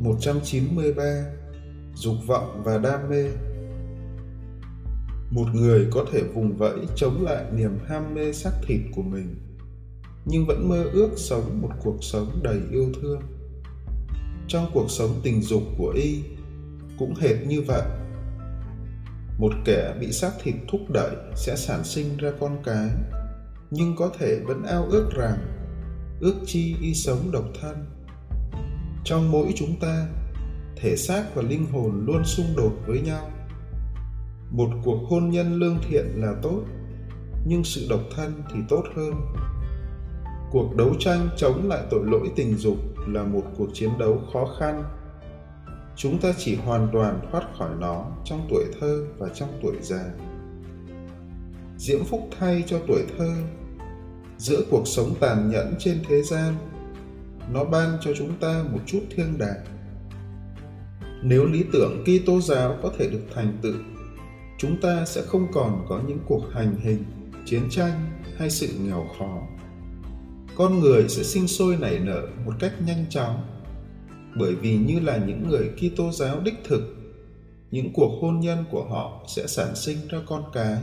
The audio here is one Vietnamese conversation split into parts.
193 Dục vọng và đam mê. Một người có thể vùng vẫy chống lại niềm ham mê xác thịt của mình, nhưng vẫn mơ ước sống một cuộc sống đầy yêu thương. Trong cuộc sống tình dục của y, cũng hệt như vậy. Một kẻ bị xác thịt thúc đẩy sẽ sản sinh ra con cái, nhưng có thể vẫn ao ước rằng ước chi y sống độc thân trong mỗi chúng ta, thể xác và linh hồn luôn xung đột với nhau. Một cuộc hôn nhân lương thiện là tốt, nhưng sự độc thân thì tốt hơn. Cuộc đấu tranh chống lại tội lỗi tình dục là một cuộc chiến đấu khó khăn. Chúng ta chỉ hoàn toàn thoát khỏi nó trong tuổi thơ và trong tuổi già. Diễm phúc thay cho tuổi thơ. Giữa cuộc sống tàn nhẫn trên thế gian nó ban cho chúng ta một chút thiêng đàng. Nếu lý tưởng Kitô giáo có thể được thành tựu, chúng ta sẽ không còn có những cuộc hành hình, chiến tranh hay sự nghèo khó. Con người sẽ sinh sôi nảy nở một cách nhanh chóng. Bởi vì như là những người Kitô giáo đích thực, những cuộc hôn nhân của họ sẽ sản sinh ra con cái.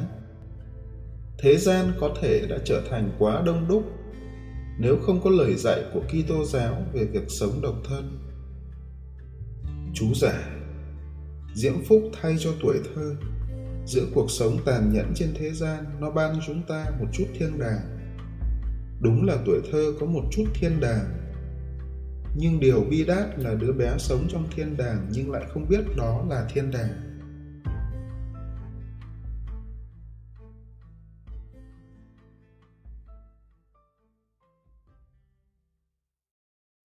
Thế gian có thể đã trở thành quá đông đúc nếu không có lời dạy của Kitô giáo về việc sống độc thân. Chú giải Diễm phúc thay cho tuổi thơ. Giữa cuộc sống tàn nhẫn trên thế gian, Nó ban chúng ta một chút thiên đàng. Đúng là tuổi thơ có một chút thiên đàng. Nhưng điều bi đát là đứa bé sống trong thiên đàng Nhưng lại không biết đó là thiên đàng.